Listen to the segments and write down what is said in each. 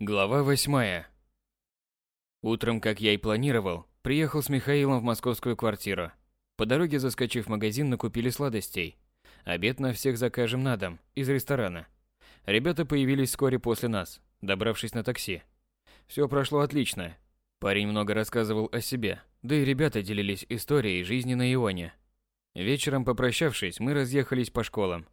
Глава восьмая. Утром, как я и планировал, приехал с Михаилом в московскую квартиру. По дороге, заскочив в магазин, накупили сладостей. Обед на всех закажем на дом, из ресторана. Ребята появились вскоре после нас, добравшись на такси. Все прошло отлично. Парень много рассказывал о себе, да и ребята делились историей жизни на Ионе. Вечером, попрощавшись, мы разъехались по школам.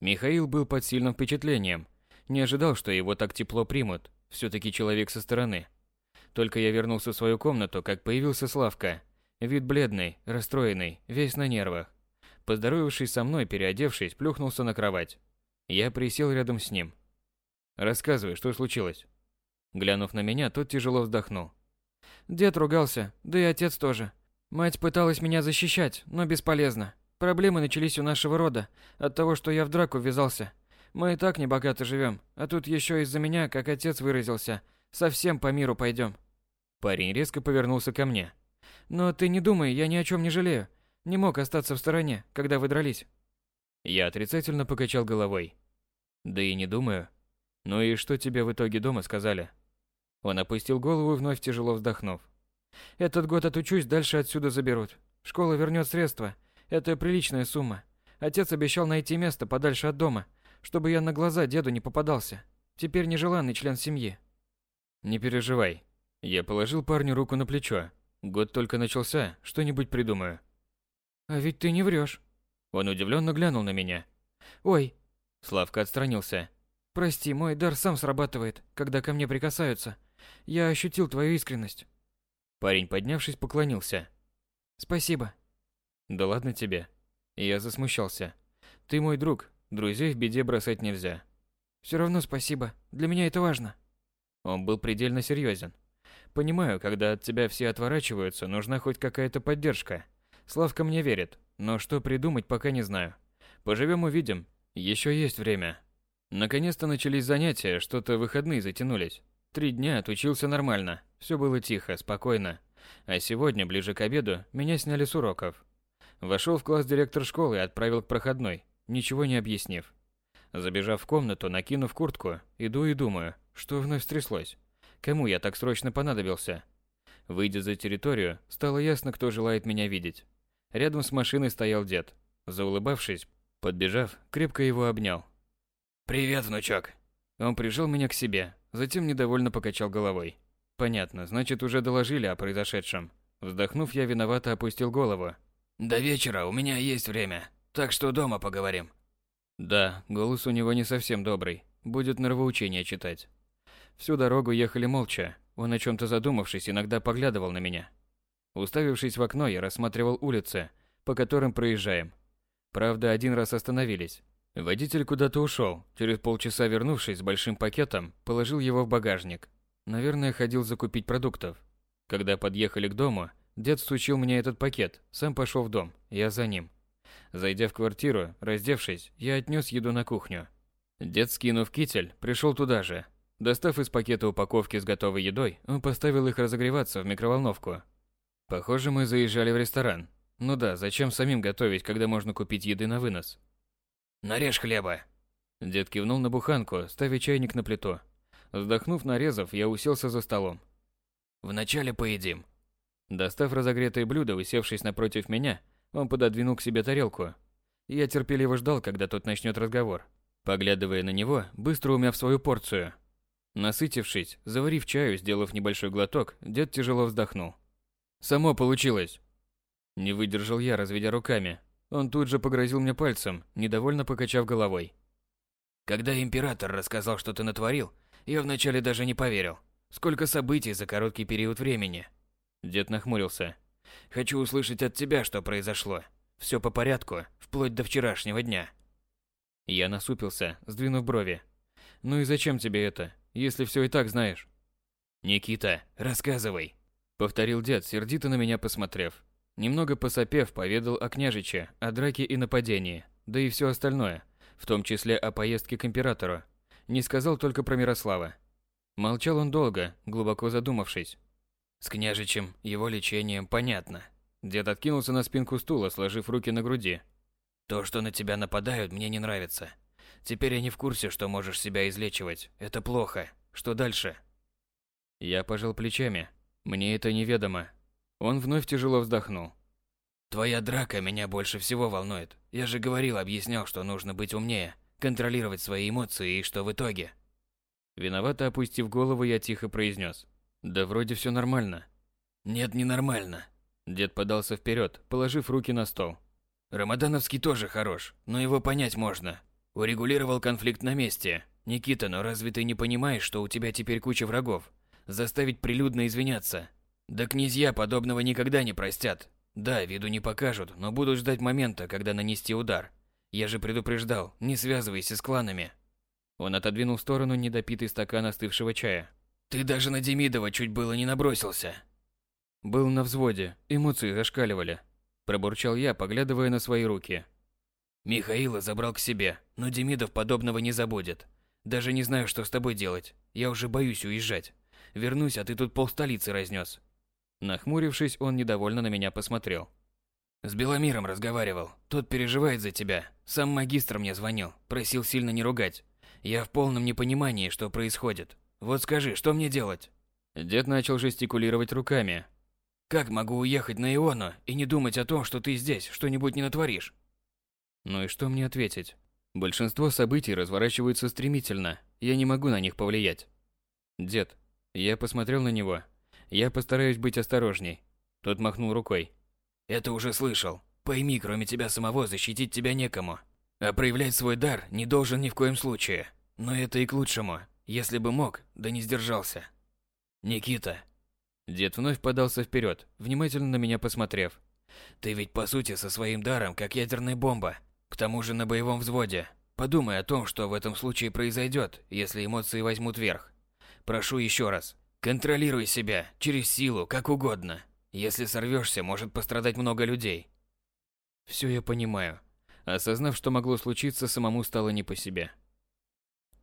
Михаил был под сильным впечатлением. Не ожидал, что его так тепло примут, все-таки человек со стороны. Только я вернулся в свою комнату, как появился Славка. Вид бледный, расстроенный, весь на нервах. Поздоровавшись со мной, переодевшись, плюхнулся на кровать. Я присел рядом с ним. «Рассказывай, что случилось?» Глянув на меня, тот тяжело вздохнул. Дед ругался, да и отец тоже. Мать пыталась меня защищать, но бесполезно. Проблемы начались у нашего рода, от того, что я в драку ввязался. Мы и так небогато живем, а тут еще из-за меня, как отец выразился, совсем по миру пойдем. Парень резко повернулся ко мне. Но ты не думай, я ни о чем не жалею. Не мог остаться в стороне, когда вы дрались. Я отрицательно покачал головой. Да и не думаю. Ну и что тебе в итоге дома сказали? Он опустил голову, вновь тяжело вздохнув. Этот год отучусь, дальше отсюда заберут. Школа вернет средства. Это приличная сумма. Отец обещал найти место подальше от дома, чтобы я на глаза деду не попадался. Теперь нежеланный член семьи. Не переживай. Я положил парню руку на плечо. Год только начался, что-нибудь придумаю. А ведь ты не врешь. Он удивленно глянул на меня. Ой. Славка отстранился. Прости, мой дар сам срабатывает, когда ко мне прикасаются. Я ощутил твою искренность. Парень, поднявшись, поклонился. Спасибо. Да ладно тебе. Я засмущался. Ты мой друг, Друзей в беде бросать нельзя. Все равно спасибо. Для меня это важно. Он был предельно серьезен. Понимаю, когда от тебя все отворачиваются, нужна хоть какая-то поддержка. Славка мне верит, но что придумать, пока не знаю. Поживем увидим. Еще есть время. Наконец-то начались занятия, что-то выходные затянулись. Три дня отучился нормально. Все было тихо, спокойно. А сегодня, ближе к обеду, меня сняли с уроков. Вошел в класс директор школы и отправил к проходной ничего не объяснив. Забежав в комнату, накинув куртку, иду и думаю, что вновь стряслось. Кому я так срочно понадобился? Выйдя за территорию, стало ясно, кто желает меня видеть. Рядом с машиной стоял дед. Заулыбавшись, подбежав, крепко его обнял. «Привет, внучок!» Он прижал меня к себе, затем недовольно покачал головой. Понятно, значит, уже доложили о произошедшем. Вздохнув, я виновато опустил голову. «До вечера у меня есть время. Так что дома поговорим. Да, голос у него не совсем добрый. Будет нравоучение читать. Всю дорогу ехали молча. Он о чем-то задумавшись, иногда поглядывал на меня. Уставившись в окно, я рассматривал улицы, по которым проезжаем. Правда, один раз остановились. Водитель куда-то ушел. Через полчаса вернувшись с большим пакетом, положил его в багажник. Наверное, ходил закупить продуктов. Когда подъехали к дому, дед стучил мне этот пакет, сам пошел в дом, я за ним. Зайдя в квартиру, раздевшись, я отнес еду на кухню. Дед, скинув китель, пришел туда же. Достав из пакета упаковки с готовой едой, он поставил их разогреваться в микроволновку. Похоже, мы заезжали в ресторан. Ну да, зачем самим готовить, когда можно купить еды на вынос? Нарежь хлеба. Дед кивнул на буханку, ставя чайник на плиту. Вздохнув, нарезав, я уселся за столом. Вначале поедим. Достав разогретое блюдо, усевшись напротив меня, он пододвинул к себе тарелку. Я терпеливо ждал, когда тот начнет разговор. Поглядывая на него, быстро умяв свою порцию. Насытившись, заварив чаю, сделав небольшой глоток, дед тяжело вздохнул. «Само получилось!» Не выдержал я, разведя руками. Он тут же погрозил мне пальцем, недовольно покачав головой. «Когда император рассказал, что ты натворил, я вначале даже не поверил. Сколько событий за короткий период времени!» Дед нахмурился. Хочу услышать от тебя, что произошло. Все по порядку, вплоть до вчерашнего дня. Я насупился, сдвинув брови. Ну и зачем тебе это, если все и так знаешь? Никита, рассказывай. Повторил дед, сердито на меня посмотрев. Немного посопев, поведал о княжиче, о драке и нападении, да и все остальное, в том числе о поездке к императору. Не сказал только про Мирослава. Молчал он долго, глубоко задумавшись. С княжичем, его лечением понятно. Дед откинулся на спинку стула, сложив руки на груди. То, что на тебя нападают, мне не нравится. Теперь я не в курсе, что можешь себя излечивать. Это плохо. Что дальше? Я пожал плечами. Мне это неведомо. Он вновь тяжело вздохнул. Твоя драка меня больше всего волнует. Я же говорил, объяснял, что нужно быть умнее, контролировать свои эмоции и что в итоге. Виновато опустив голову, я тихо произнес. Да вроде все нормально. Нет, не нормально. Дед подался вперед, положив руки на стол. Рамадановский тоже хорош, но его понять можно. Урегулировал конфликт на месте. Никита, но разве ты не понимаешь, что у тебя теперь куча врагов? Заставить прилюдно извиняться. Да князья подобного никогда не простят. Да, виду не покажут, но будут ждать момента, когда нанести удар. Я же предупреждал, не связывайся с кланами. Он отодвинул в сторону недопитый стакан остывшего чая. Ты даже на Демидова чуть было не набросился. Был на взводе, эмоции зашкаливали. Пробурчал я, поглядывая на свои руки. Михаила забрал к себе, но Демидов подобного не забудет. Даже не знаю, что с тобой делать. Я уже боюсь уезжать. Вернусь, а ты тут полстолицы разнес. Нахмурившись, он недовольно на меня посмотрел. С Беломиром разговаривал. Тот переживает за тебя. Сам магистр мне звонил, просил сильно не ругать. Я в полном непонимании, что происходит. Вот скажи, что мне делать? Дед начал жестикулировать руками. Как могу уехать на Иону и не думать о том, что ты здесь что-нибудь не натворишь? Ну и что мне ответить? Большинство событий разворачиваются стремительно. Я не могу на них повлиять. Дед, я посмотрел на него. Я постараюсь быть осторожней. Тот махнул рукой. Это уже слышал. Пойми, кроме тебя самого защитить тебя некому. А проявлять свой дар не должен ни в коем случае. Но это и к лучшему. Если бы мог, да не сдержался. Никита. Дед вновь подался вперед, внимательно на меня посмотрев. Ты ведь по сути со своим даром как ядерная бомба. К тому же на боевом взводе. Подумай о том, что в этом случае произойдет, если эмоции возьмут верх. Прошу еще раз, контролируй себя, через силу, как угодно. Если сорвешься, может пострадать много людей. Все я понимаю. Осознав, что могло случиться, самому стало не по себе.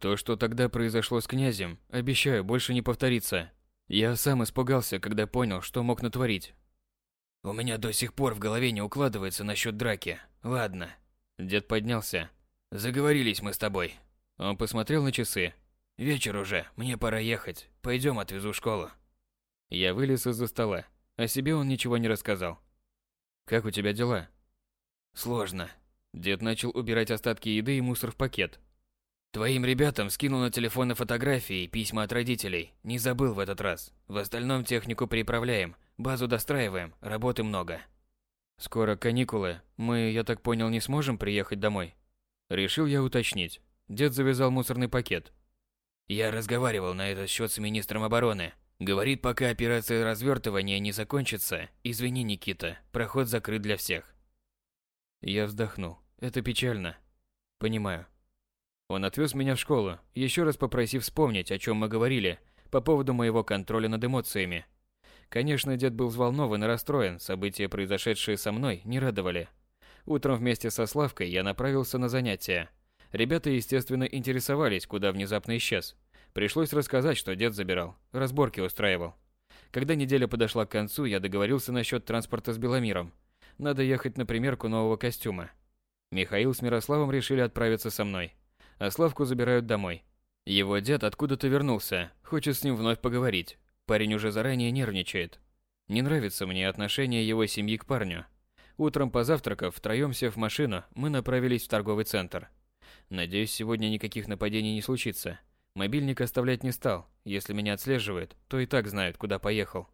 То, что тогда произошло с князем, обещаю, больше не повторится. Я сам испугался, когда понял, что мог натворить. У меня до сих пор в голове не укладывается насчет драки. Ладно. Дед поднялся. Заговорились мы с тобой. Он посмотрел на часы. Вечер уже, мне пора ехать. Пойдем, отвезу в школу. Я вылез из-за стола. О себе он ничего не рассказал. Как у тебя дела? Сложно. Дед начал убирать остатки еды и мусор в пакет. Твоим ребятам скинул на телефоны фотографии и письма от родителей. Не забыл в этот раз. В остальном технику переправляем, базу достраиваем, работы много. Скоро каникулы. Мы, я так понял, не сможем приехать домой. Решил я уточнить. Дед завязал мусорный пакет. Я разговаривал на этот счет с министром обороны. Говорит, пока операция развертывания не закончится, извини, Никита, проход закрыт для всех. Я вздохнул. Это печально. Понимаю. Он отвез меня в школу, еще раз попросив вспомнить, о чем мы говорили, по поводу моего контроля над эмоциями. Конечно, дед был взволнован и расстроен, события, произошедшие со мной, не радовали. Утром вместе со Славкой я направился на занятия. Ребята, естественно, интересовались, куда внезапно исчез. Пришлось рассказать, что дед забирал, разборки устраивал. Когда неделя подошла к концу, я договорился насчет транспорта с Беломиром. Надо ехать на примерку нового костюма. Михаил с Мирославом решили отправиться со мной. А Славку забирают домой. Его дед откуда-то вернулся, хочет с ним вновь поговорить. Парень уже заранее нервничает. Не нравится мне отношение его семьи к парню. Утром позавтракав, втроем сев в машину, мы направились в торговый центр. Надеюсь, сегодня никаких нападений не случится. Мобильник оставлять не стал. Если меня отслеживают, то и так знают, куда поехал.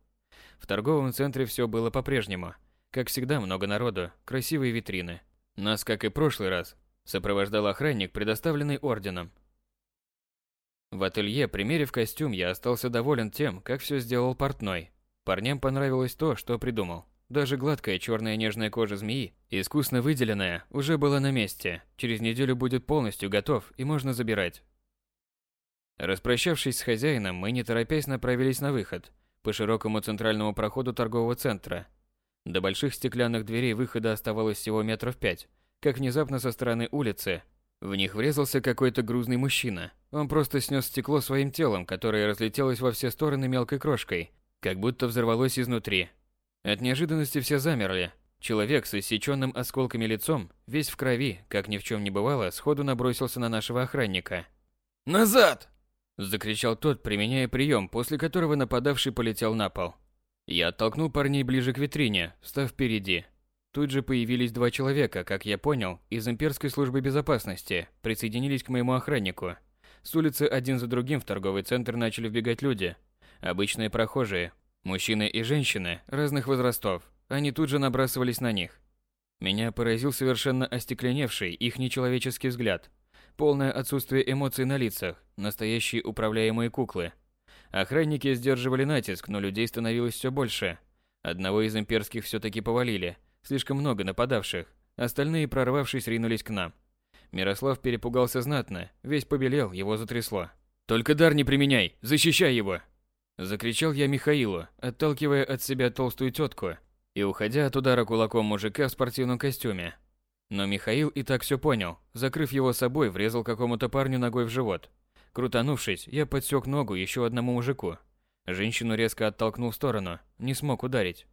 В торговом центре все было по-прежнему – как всегда, много народу, красивые витрины. Нас, как и прошлый раз, сопровождал охранник, предоставленный орденом. В ателье, примерив костюм, я остался доволен тем, как все сделал портной. Парням понравилось то, что придумал. Даже гладкая черная нежная кожа змеи, искусно выделенная, уже была на месте. Через неделю будет полностью готов и можно забирать. Распрощавшись с хозяином, мы не торопясь направились на выход, по широкому центральному проходу торгового центра, до больших стеклянных дверей выхода оставалось всего метров пять, как внезапно со стороны улицы в них врезался какой-то грузный мужчина. Он просто снес стекло своим телом, которое разлетелось во все стороны мелкой крошкой, как будто взорвалось изнутри. От неожиданности все замерли. Человек с иссеченным осколками лицом, весь в крови, как ни в чем не бывало, сходу набросился на нашего охранника. «Назад!» Закричал тот, применяя прием, после которого нападавший полетел на пол. Я оттолкнул парней ближе к витрине, став впереди. Тут же появились два человека, как я понял, из имперской службы безопасности, присоединились к моему охраннику. С улицы один за другим в торговый центр начали вбегать люди. Обычные прохожие, мужчины и женщины разных возрастов. Они тут же набрасывались на них. Меня поразил совершенно остекленевший их нечеловеческий взгляд. Полное отсутствие эмоций на лицах, настоящие управляемые куклы. Охранники сдерживали натиск, но людей становилось все больше. Одного из имперских все-таки повалили, слишком много нападавших. Остальные, прорвавшись, ринулись к нам. Мирослав перепугался знатно, весь побелел, его затрясло. «Только дар не применяй, защищай его!» Закричал я Михаилу, отталкивая от себя толстую тетку и уходя от удара кулаком мужика в спортивном костюме. Но Михаил и так все понял, закрыв его собой, врезал какому-то парню ногой в живот. Крутанувшись, я подсек ногу еще одному мужику. Женщину резко оттолкнул в сторону, не смог ударить.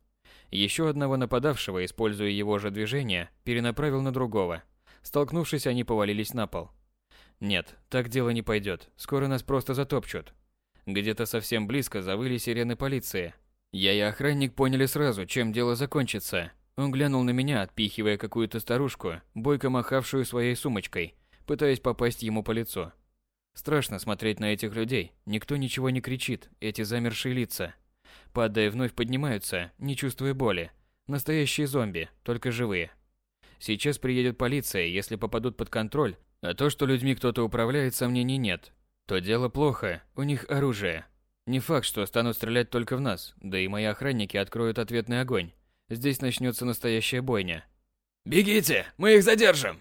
Еще одного нападавшего, используя его же движение, перенаправил на другого. Столкнувшись, они повалились на пол. Нет, так дело не пойдет, скоро нас просто затопчут. Где-то совсем близко завыли сирены полиции. Я и охранник поняли сразу, чем дело закончится. Он глянул на меня, отпихивая какую-то старушку, бойко махавшую своей сумочкой, пытаясь попасть ему по лицу. Страшно смотреть на этих людей. Никто ничего не кричит, эти замершие лица. Падая, вновь поднимаются, не чувствуя боли. Настоящие зомби, только живые. Сейчас приедет полиция, если попадут под контроль, а то, что людьми кто-то управляет, сомнений нет. То дело плохо, у них оружие. Не факт, что станут стрелять только в нас, да и мои охранники откроют ответный огонь. Здесь начнется настоящая бойня. «Бегите, мы их задержим!»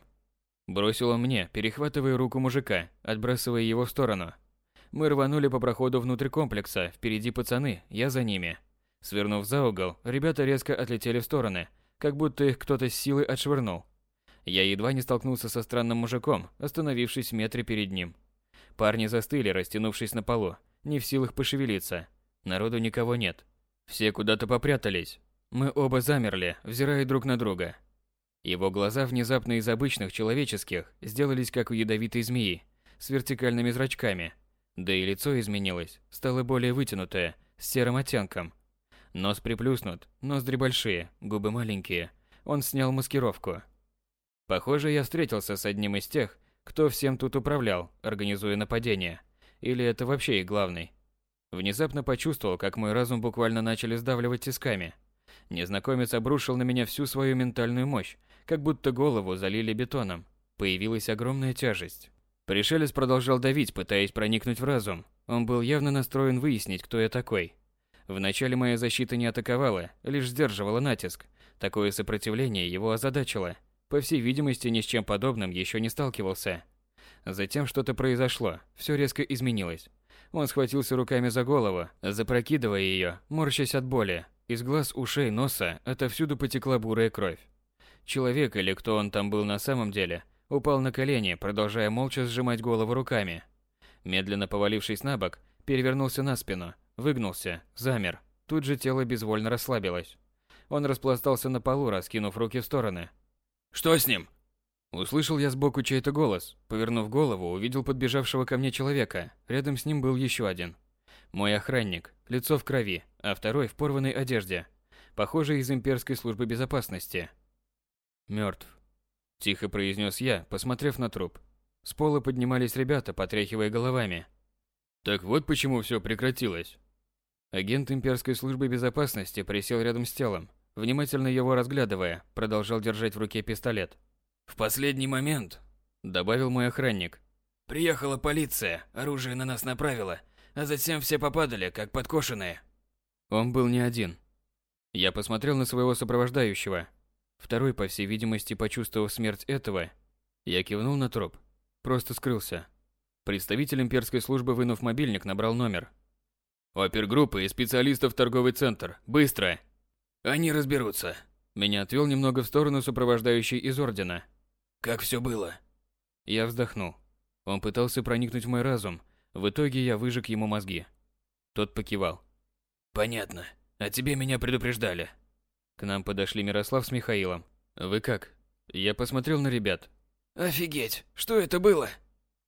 Бросил он мне, перехватывая руку мужика, отбрасывая его в сторону. Мы рванули по проходу внутрь комплекса, впереди пацаны, я за ними. Свернув за угол, ребята резко отлетели в стороны, как будто их кто-то с силой отшвырнул. Я едва не столкнулся со странным мужиком, остановившись в метре перед ним. Парни застыли, растянувшись на полу, не в силах пошевелиться. Народу никого нет. Все куда-то попрятались, мы оба замерли, взирая друг на друга. Его глаза внезапно из обычных человеческих сделались как у ядовитой змеи, с вертикальными зрачками. Да и лицо изменилось, стало более вытянутое, с серым оттенком. Нос приплюснут, ноздри большие, губы маленькие. Он снял маскировку. Похоже, я встретился с одним из тех, кто всем тут управлял, организуя нападение. Или это вообще их главный. Внезапно почувствовал, как мой разум буквально начали сдавливать тисками – Незнакомец обрушил на меня всю свою ментальную мощь, как будто голову залили бетоном. Появилась огромная тяжесть. Пришелец продолжал давить, пытаясь проникнуть в разум. Он был явно настроен выяснить, кто я такой. Вначале моя защита не атаковала, лишь сдерживала натиск. Такое сопротивление его озадачило. По всей видимости, ни с чем подобным еще не сталкивался. Затем что-то произошло, все резко изменилось. Он схватился руками за голову, запрокидывая ее, морщась от боли, из глаз, ушей, носа отовсюду потекла бурая кровь. Человек, или кто он там был на самом деле, упал на колени, продолжая молча сжимать голову руками. Медленно повалившись на бок, перевернулся на спину, выгнулся, замер. Тут же тело безвольно расслабилось. Он распластался на полу, раскинув руки в стороны. «Что с ним?» Услышал я сбоку чей-то голос. Повернув голову, увидел подбежавшего ко мне человека. Рядом с ним был еще один. Мой охранник, лицо в крови, а второй в порванной одежде, похоже, из имперской службы безопасности. Мертв. Тихо произнес я, посмотрев на труп. С пола поднимались ребята, потряхивая головами. Так вот почему все прекратилось. Агент имперской службы безопасности присел рядом с телом, внимательно его разглядывая, продолжал держать в руке пистолет. В последний момент, добавил мой охранник, приехала полиция, оружие на нас направила, а затем все попадали, как подкошенные. Он был не один. Я посмотрел на своего сопровождающего. Второй, по всей видимости, почувствовав смерть этого, я кивнул на труп. Просто скрылся. Представитель имперской службы, вынув мобильник, набрал номер. «Опергруппа и специалистов в торговый центр. Быстро!» «Они разберутся». Меня отвел немного в сторону сопровождающий из Ордена. «Как все было?» Я вздохнул. Он пытался проникнуть в мой разум, в итоге я выжег ему мозги. Тот покивал. Понятно. А тебе меня предупреждали. К нам подошли Мирослав с Михаилом. Вы как? Я посмотрел на ребят. Офигеть, что это было?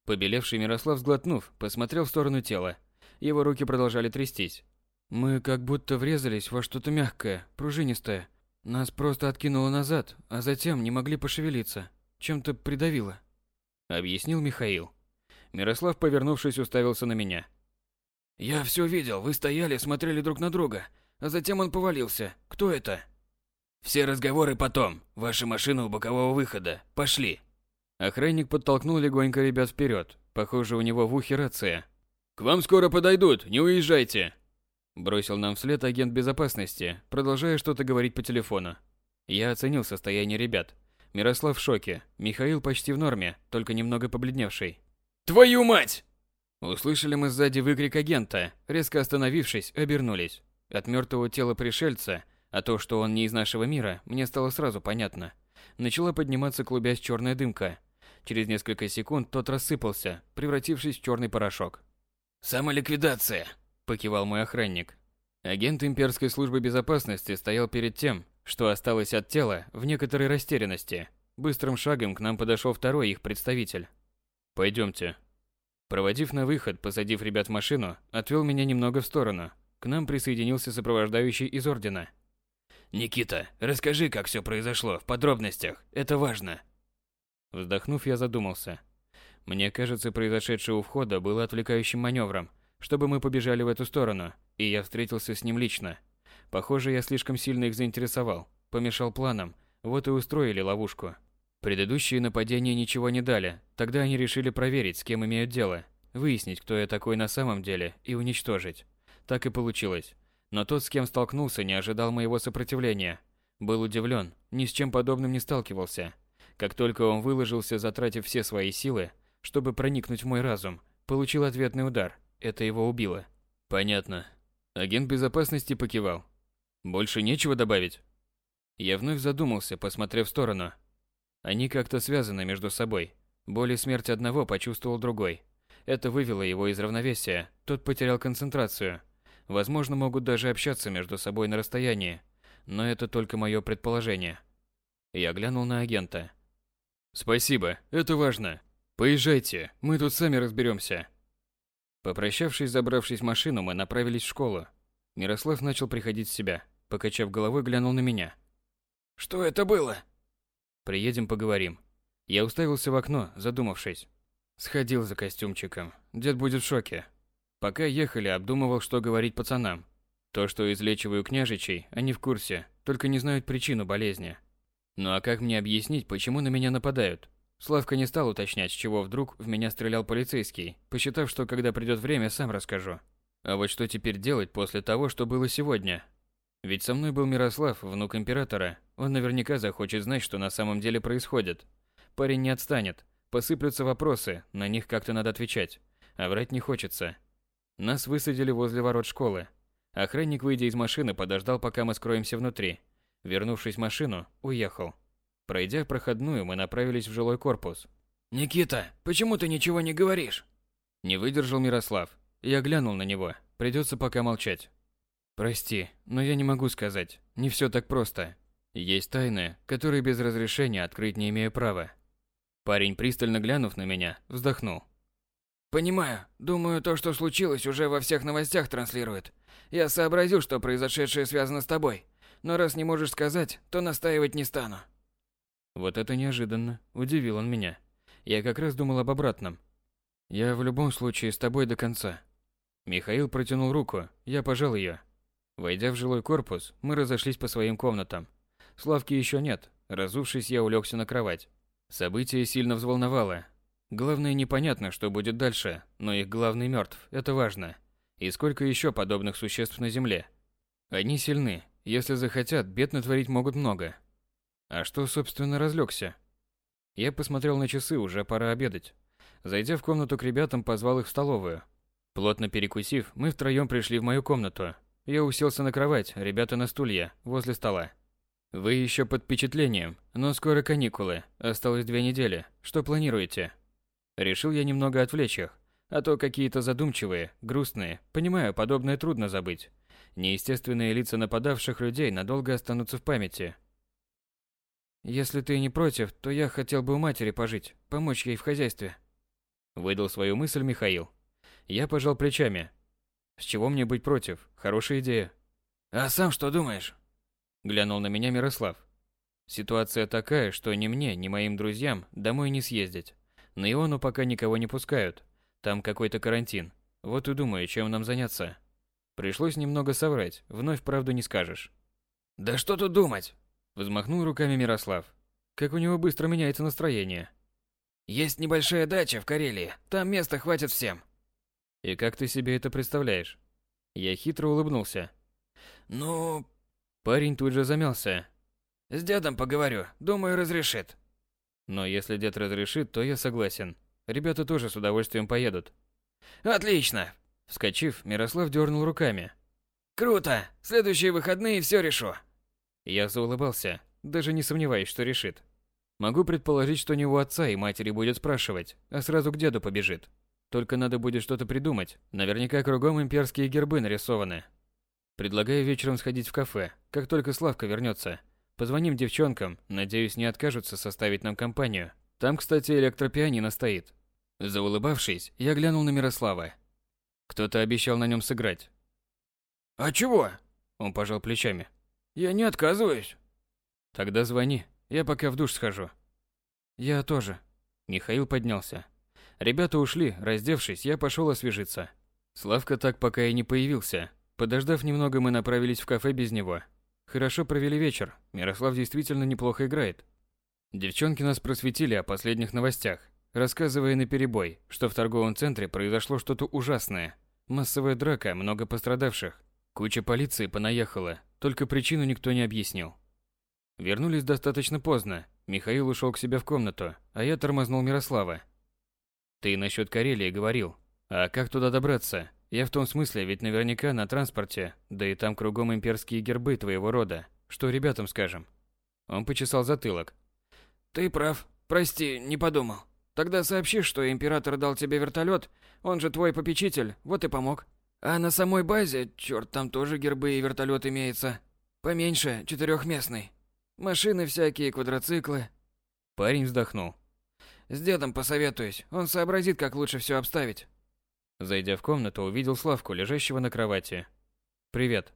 Побелевший Мирослав, сглотнув, посмотрел в сторону тела. Его руки продолжали трястись. Мы как будто врезались во что-то мягкое, пружинистое. Нас просто откинуло назад, а затем не могли пошевелиться. Чем-то придавило. Объяснил Михаил. Мирослав, повернувшись, уставился на меня. «Я все видел, вы стояли, смотрели друг на друга, а затем он повалился. Кто это?» «Все разговоры потом. Ваша машина у бокового выхода. Пошли!» Охранник подтолкнул легонько ребят вперед. Похоже, у него в ухе рация. «К вам скоро подойдут, не уезжайте!» Бросил нам вслед агент безопасности, продолжая что-то говорить по телефону. Я оценил состояние ребят. Мирослав в шоке, Михаил почти в норме, только немного побледневший. «Твою мать!» Услышали мы сзади выкрик агента, резко остановившись, обернулись. От мертвого тела пришельца, а то, что он не из нашего мира, мне стало сразу понятно. Начала подниматься клубясь черная дымка. Через несколько секунд тот рассыпался, превратившись в черный порошок. «Самоликвидация!» покивал мой охранник. Агент имперской службы безопасности стоял перед тем, что осталось от тела, в некоторой растерянности. Быстрым шагом к нам подошел второй их представитель. Пойдемте. Проводив на выход, посадив ребят в машину, отвел меня немного в сторону. К нам присоединился сопровождающий из ордена. «Никита, расскажи, как все произошло, в подробностях. Это важно». Вздохнув, я задумался. Мне кажется, произошедшее у входа было отвлекающим маневром, чтобы мы побежали в эту сторону, и я встретился с ним лично. Похоже, я слишком сильно их заинтересовал, помешал планам, вот и устроили ловушку. Предыдущие нападения ничего не дали, тогда они решили проверить, с кем имеют дело, выяснить, кто я такой на самом деле, и уничтожить. Так и получилось. Но тот, с кем столкнулся, не ожидал моего сопротивления. Был удивлен, ни с чем подобным не сталкивался. Как только он выложился, затратив все свои силы, чтобы проникнуть в мой разум, получил ответный удар – это его убило. Понятно. Агент безопасности покивал. Больше нечего добавить? Я вновь задумался, посмотрев в сторону. Они как-то связаны между собой. Боль и смерть одного почувствовал другой. Это вывело его из равновесия. Тот потерял концентрацию. Возможно, могут даже общаться между собой на расстоянии. Но это только мое предположение. Я глянул на агента. Спасибо, это важно. Поезжайте, мы тут сами разберемся. Попрощавшись, забравшись в машину, мы направились в школу. Мирослав начал приходить в себя. Покачав головой, глянул на меня. «Что это было?» «Приедем, поговорим». Я уставился в окно, задумавшись. Сходил за костюмчиком. Дед будет в шоке. Пока ехали, обдумывал, что говорить пацанам. То, что излечиваю княжичей, они в курсе, только не знают причину болезни. Ну а как мне объяснить, почему на меня нападают? Славка не стал уточнять, с чего вдруг в меня стрелял полицейский, посчитав, что когда придет время, сам расскажу. А вот что теперь делать после того, что было сегодня? Ведь со мной был Мирослав, внук императора. Он наверняка захочет знать, что на самом деле происходит. Парень не отстанет. Посыплются вопросы, на них как-то надо отвечать. А врать не хочется. Нас высадили возле ворот школы. Охранник, выйдя из машины, подождал, пока мы скроемся внутри. Вернувшись в машину, уехал. Пройдя проходную, мы направились в жилой корпус. «Никита, почему ты ничего не говоришь?» Не выдержал Мирослав. Я глянул на него. Придется пока молчать. «Прости, но я не могу сказать. Не все так просто. Есть тайны, которые без разрешения открыть не имею права». Парень, пристально глянув на меня, вздохнул. «Понимаю. Думаю, то, что случилось, уже во всех новостях транслирует. Я сообразил, что произошедшее связано с тобой. Но раз не можешь сказать, то настаивать не стану». Вот это неожиданно. Удивил он меня. Я как раз думал об обратном. Я в любом случае с тобой до конца. Михаил протянул руку, я пожал ее. Войдя в жилой корпус, мы разошлись по своим комнатам. Славки еще нет. Разувшись, я улегся на кровать. Событие сильно взволновало. Главное, непонятно, что будет дальше, но их главный мертв, это важно. И сколько еще подобных существ на Земле? Они сильны. Если захотят, бед натворить могут много. А что, собственно, разлегся? Я посмотрел на часы, уже пора обедать. Зайдя в комнату к ребятам, позвал их в столовую. Плотно перекусив, мы втроем пришли в мою комнату. Я уселся на кровать, ребята на стулья, возле стола. Вы еще под впечатлением, но скоро каникулы, осталось две недели. Что планируете? Решил я немного отвлечь их, а то какие-то задумчивые, грустные. Понимаю, подобное трудно забыть. Неестественные лица нападавших людей надолго останутся в памяти, если ты не против, то я хотел бы у матери пожить, помочь ей в хозяйстве. Выдал свою мысль Михаил. Я пожал плечами. С чего мне быть против? Хорошая идея. А сам что думаешь? Глянул на меня Мирослав. Ситуация такая, что ни мне, ни моим друзьям домой не съездить. На Иону пока никого не пускают. Там какой-то карантин. Вот и думаю, чем нам заняться. Пришлось немного соврать, вновь правду не скажешь. Да что тут думать? Взмахнул руками Мирослав. Как у него быстро меняется настроение. Есть небольшая дача в Карелии. Там места хватит всем. И как ты себе это представляешь? Я хитро улыбнулся. Ну, парень тут же замялся. С дедом поговорю, думаю, разрешит. Но если дед разрешит, то я согласен. Ребята тоже с удовольствием поедут. Отлично. Вскочив, Мирослав дернул руками. Круто. Следующие выходные все решу. Я заулыбался, даже не сомневаюсь, что решит. Могу предположить, что у отца и матери будет спрашивать, а сразу к деду побежит. Только надо будет что-то придумать. Наверняка кругом имперские гербы нарисованы. Предлагаю вечером сходить в кафе, как только Славка вернется. Позвоним девчонкам, надеюсь, не откажутся составить нам компанию. Там, кстати, электропианино стоит. Заулыбавшись, я глянул на Мирослава. Кто-то обещал на нем сыграть. «А чего?» Он пожал плечами. «Я не отказываюсь». «Тогда звони, я пока в душ схожу». «Я тоже». Михаил поднялся. Ребята ушли, раздевшись, я пошел освежиться. Славка так пока и не появился. Подождав немного, мы направились в кафе без него. Хорошо провели вечер. Мирослав действительно неплохо играет. Девчонки нас просветили о последних новостях, рассказывая наперебой, что в торговом центре произошло что-то ужасное. Массовая драка, много пострадавших. Куча полиции понаехала, только причину никто не объяснил. Вернулись достаточно поздно. Михаил ушел к себе в комнату, а я тормознул Мирослава. Ты насчет Карелии говорил. А как туда добраться? Я в том смысле, ведь наверняка на транспорте, да и там кругом имперские гербы твоего рода. Что ребятам скажем? Он почесал затылок. Ты прав. Прости, не подумал. Тогда сообщи, что император дал тебе вертолет, он же твой попечитель, вот и помог. А на самой базе, черт, там тоже гербы и вертолет имеется. Поменьше, четырехместный. Машины всякие, квадроциклы. Парень вздохнул. С дедом посоветуюсь, он сообразит, как лучше все обставить. Зайдя в комнату, увидел Славку, лежащего на кровати. «Привет».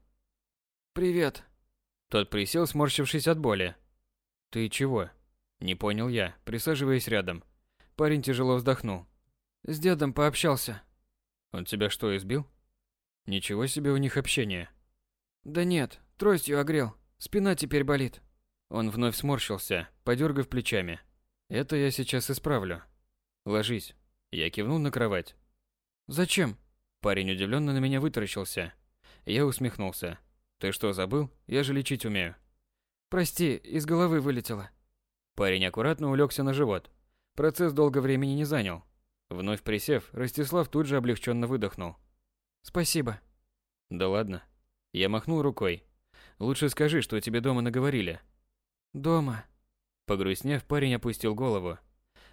«Привет». Тот присел, сморщившись от боли. «Ты чего?» Не понял я, присаживаясь рядом. Парень тяжело вздохнул. «С дедом пообщался». «Он тебя что, избил?» «Ничего себе у них общение». «Да нет, тростью огрел. Спина теперь болит». Он вновь сморщился, подергав плечами. Это я сейчас исправлю. Ложись. Я кивнул на кровать. Зачем? Парень удивленно на меня вытаращился. Я усмехнулся. Ты что, забыл? Я же лечить умею. Прости, из головы вылетело. Парень аккуратно улегся на живот. Процесс долго времени не занял. Вновь присев, Ростислав тут же облегченно выдохнул. Спасибо. Да ладно. Я махнул рукой. Лучше скажи, что тебе дома наговорили. Дома. Погрустнев, парень опустил голову.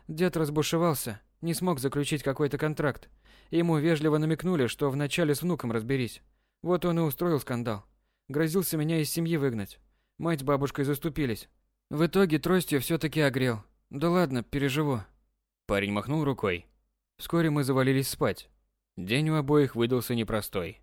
Дед разбушевался, не смог заключить какой-то контракт. Ему вежливо намекнули, что вначале с внуком разберись. Вот он и устроил скандал. Грозился меня из семьи выгнать. Мать с бабушкой заступились. В итоге тростью все-таки огрел. Да ладно, переживу. Парень махнул рукой. Вскоре мы завалились спать. День у обоих выдался непростой.